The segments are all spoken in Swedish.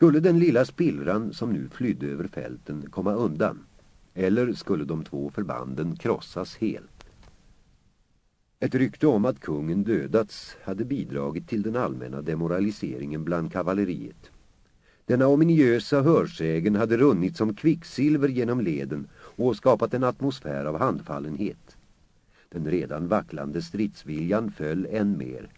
Skulle den lilla spillran som nu flydde över fälten komma undan? Eller skulle de två förbanden krossas helt? Ett rykte om att kungen dödats hade bidragit till den allmänna demoraliseringen bland kavalleriet. Denna ominiösa hörsägen hade runnit som kvicksilver genom leden och skapat en atmosfär av handfallenhet. Den redan vacklande stridsviljan föll än mer.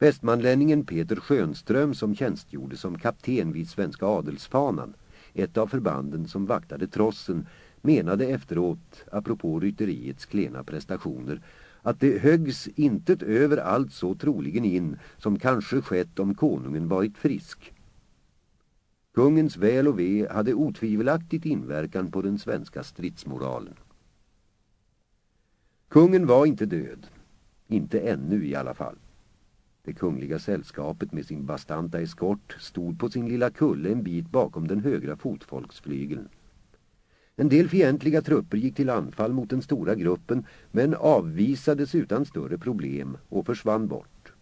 Västmanlänningen Peter Schönström som tjänstgjorde som kapten vid Svenska adelsfanan, ett av förbanden som vaktade trossen, menade efteråt, apropå rytteriets klena prestationer, att det höggs intet över allt så troligen in som kanske skett om konungen varit frisk. Kungens väl och ve hade otvivelaktigt inverkan på den svenska stridsmoralen. Kungen var inte död. Inte ännu i alla fall. Det kungliga sällskapet med sin bastanta eskort stod på sin lilla kulle en bit bakom den högra fotfolksflygeln. En del fientliga trupper gick till anfall mot den stora gruppen men avvisades utan större problem och försvann bort.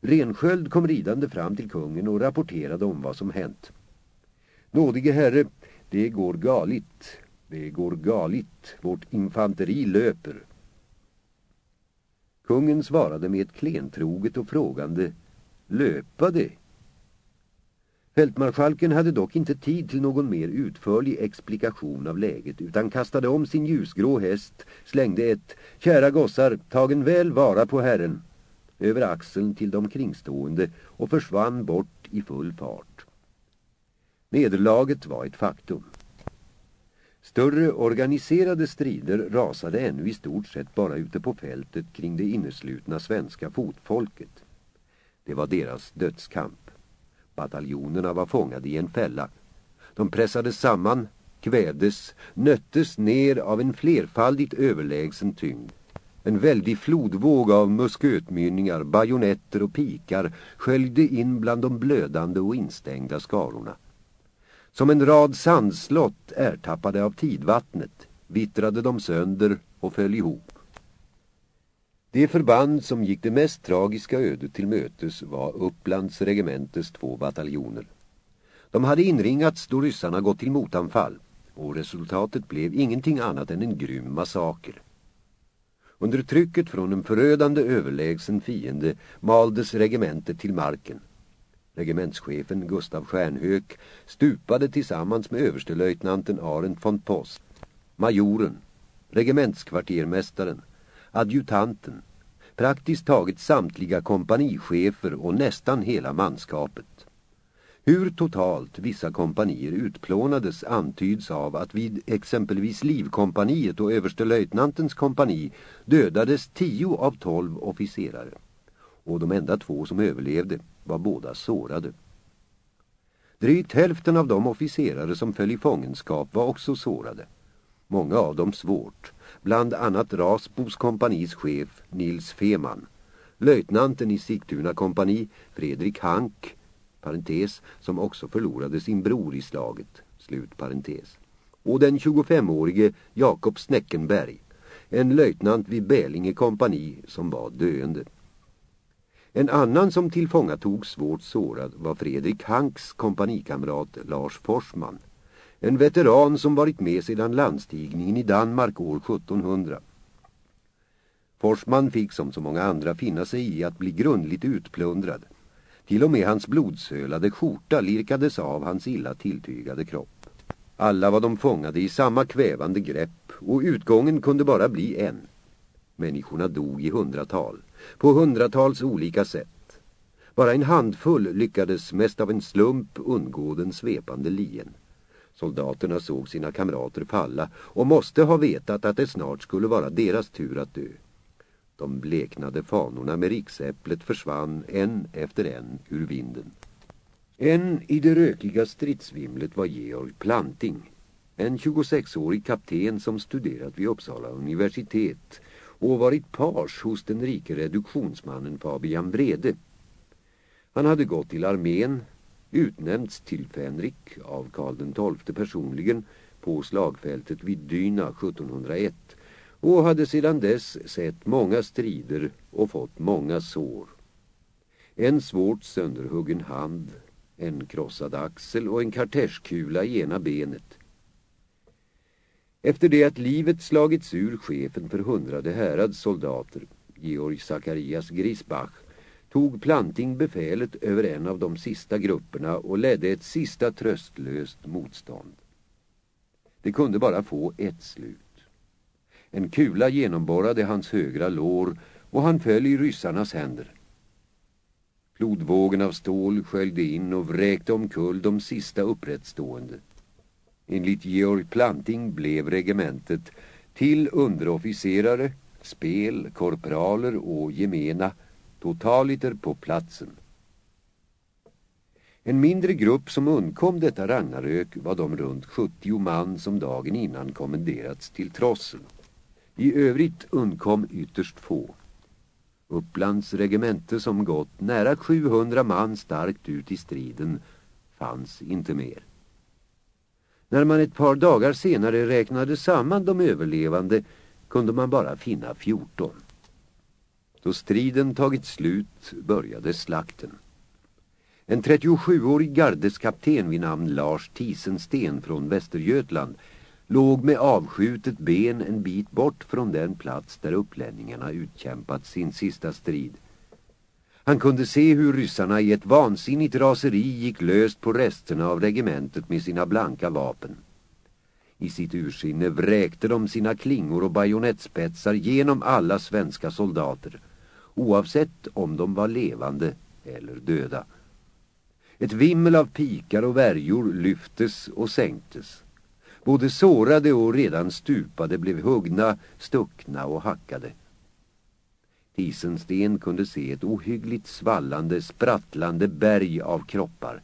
Rensköld kom ridande fram till kungen och rapporterade om vad som hänt. Nådige herre, det går galigt, det går galigt, vårt infanteri löper. Kungen svarade med ett klentroget och frågande, löpade? Fältmarskalken hade dock inte tid till någon mer utförlig explikation av läget utan kastade om sin ljusgrå häst, slängde ett ”Kära gossar, tagen väl vara på herren” över axeln till de kringstående och försvann bort i full fart. Nederlaget var ett faktum. Större organiserade strider rasade ännu i stort sett bara ute på fältet kring det inneslutna svenska fotfolket. Det var deras dödskamp. Bataljonerna var fångade i en fälla. De pressades samman, kvävdes, nöttes ner av en flerfaldigt överlägsen tyngd. En väldig flodvåg av muskötmynningar, bajonetter och pikar sköljde in bland de blödande och instängda skarorna. Som en rad sandslott ertappade av tidvattnet vittrade de sönder och föll ihop. Det förband som gick det mest tragiska ödet till mötes var Upplands regementes två bataljoner. De hade inringats då ryssarna gått till motanfall och resultatet blev ingenting annat än en grym massaker. Under trycket från en förödande överlägsen fiende maldes regementet till marken. Regementschefen Gustav Stjärnhök stupade tillsammans med överstelöjtnanten Arent von Post, majoren, regementskvartermästaren, adjutanten, praktiskt taget samtliga kompanichefer och nästan hela manskapet. Hur totalt vissa kompanier utplånades antyds av att vid exempelvis Livkompaniet och överstelöjtnantens kompani dödades tio av tolv officerare. Och de enda två som överlevde var båda sårade. Drygt hälften av de officerare som föll i fångenskap var också sårade. Många av dem svårt, bland annat Rasbos kompanis chef Nils Feman, löjtnanten i Sigtuna kompani Fredrik Hank, parentes, som också förlorade sin bror i slaget, slut parentes, och den 25-årige Jakob Sneckenberg, en löjtnant vid Bälinge kompani som var döende. En annan som tillfångatog svårt sårad var Fredrik Hanks kompanikamrat Lars Forsman. En veteran som varit med sedan landstigningen i Danmark år 1700. Forsman fick som så många andra finna sig i att bli grundligt utplundrad. Till och med hans blodsölade skjorta lirkades av hans illa tilltygade kropp. Alla var de fångade i samma kvävande grepp och utgången kunde bara bli en. Människorna dog i hundratal på hundratals olika sätt. Bara en handfull lyckades mest av en slump undgå den svepande lien. Soldaterna såg sina kamrater falla och måste ha vetat att det snart skulle vara deras tur att dö. De bleknade fanorna med riksäpplet försvann en efter en ur vinden. En i det rökiga stridsvimlet var Georg Planting, en 26-årig kapten som studerat vid Uppsala universitet och varit pars hos den rike reduktionsmannen Fabian Brede. Han hade gått till armén, utnämnts till Fänrik av Karl XII personligen på slagfältet vid Dyna 1701 och hade sedan dess sett många strider och fått många sår. En svårt sönderhuggen hand, en krossad axel och en karterskula i ena benet. Efter det att livet slagits ur chefen för hundrade härads soldater, Georg Zacharias Grisbach, tog Planting befälet över en av de sista grupperna och ledde ett sista tröstlöst motstånd. Det kunde bara få ett slut. En kula genomborrade hans högra lår och han föll i ryssarnas händer. Flodvågen av stål sköljde in och vräkte omkull de sista upprättstående. Enligt Georg Planting blev regementet till underofficerare, spel, korporaler och gemena totaliter på platsen. En mindre grupp som undkom detta Ragnarök var de runt 70 man som dagen innan kommenderats till Trossen. I övrigt undkom ytterst få. Upplands regemente som gått nära 700 man starkt ut i striden fanns inte mer. När man ett par dagar senare räknade samman de överlevande kunde man bara finna 14. Då striden tagit slut började slakten. En 37-årig gardeskapten vid namn Lars Tisensten från Västergötland låg med avskjutet ben en bit bort från den plats där upplänningarna utkämpat sin sista strid. Han kunde se hur ryssarna i ett vansinnigt raseri gick löst på resterna av regementet med sina blanka vapen. I sitt ursinne vräkte de sina klingor och bajonettspetsar genom alla svenska soldater, oavsett om de var levande eller döda. Ett vimmel av pikar och värjor lyftes och sänktes. Både sårade och redan stupade blev huggna, stuckna och hackade. Tisensten kunde se ett ohyggligt svallande, sprattlande berg av kroppar.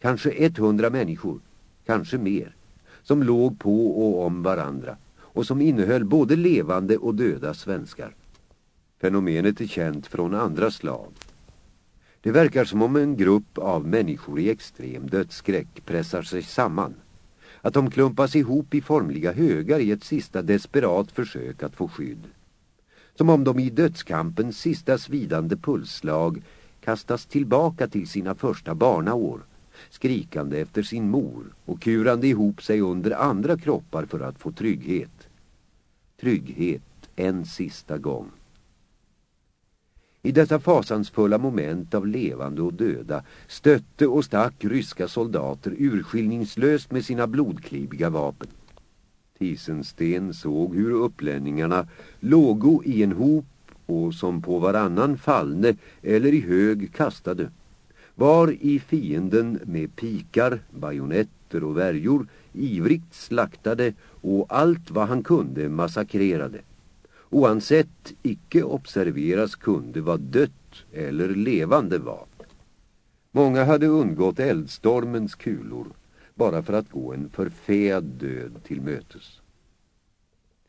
Kanske 100 människor, kanske mer, som låg på och om varandra och som innehöll både levande och döda svenskar. Fenomenet är känt från andra slag. Det verkar som om en grupp av människor i extrem dödsskräck pressar sig samman. Att de klumpas ihop i formliga högar i ett sista desperat försök att få skydd. Som om de i dödskampens sista svidande pulsslag kastas tillbaka till sina första barnaår, skrikande efter sin mor och kurande ihop sig under andra kroppar för att få trygghet. Trygghet en sista gång. I detta fasansfulla moment av levande och döda stötte och stack ryska soldater urskiljningslöst med sina blodklibiga vapen. Tisensten såg hur upplänningarna lågo i en hop och som på varannan fallne eller i hög kastade. Var i fienden med pikar, bajonetter och värjor ivrigt slaktade och allt vad han kunde massakrerade oansett icke observeras kunde vad dött eller levande var. Många hade undgått eldstormens kulor bara för att gå en förfäad död till mötes.